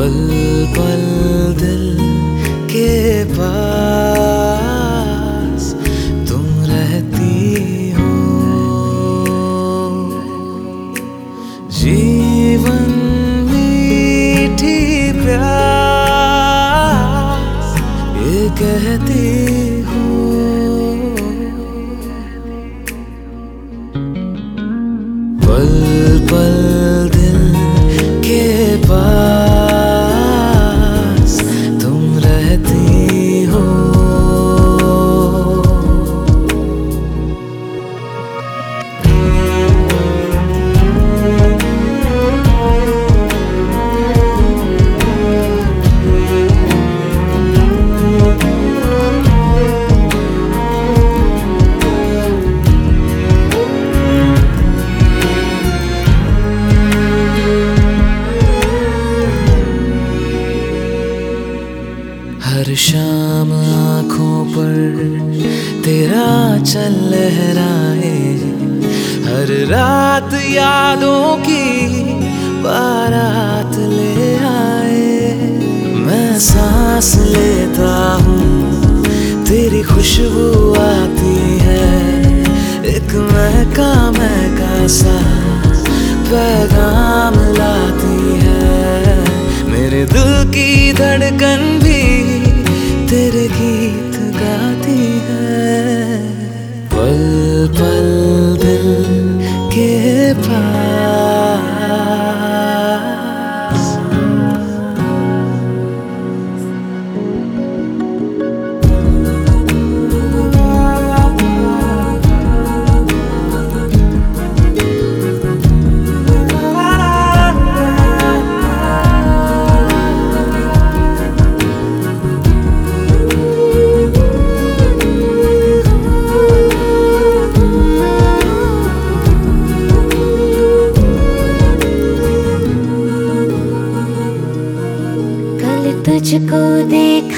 पल पल दिल के पास तुम रहती हो। जीवन मीठी प्यास, ये कहती हो। पल शाम आँखों पर तेरा चल लहराए हर रात यादों की बारात ले आए। मैं सांस लेता हूँ, तेरी खुशबू आती है। एक महका महका सा पैगाम लाती है। मेरे दिल की धड़कन भी तुझको देखा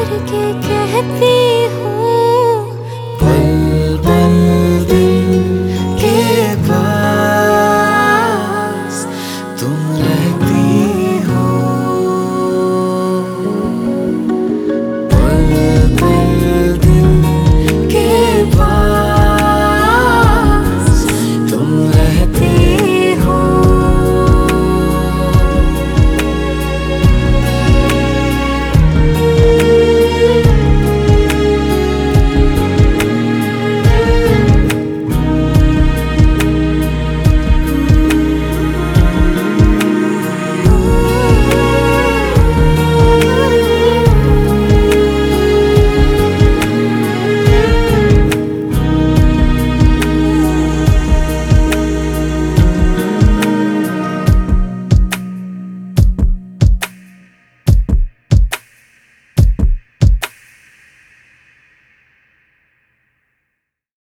करके कहती हूँ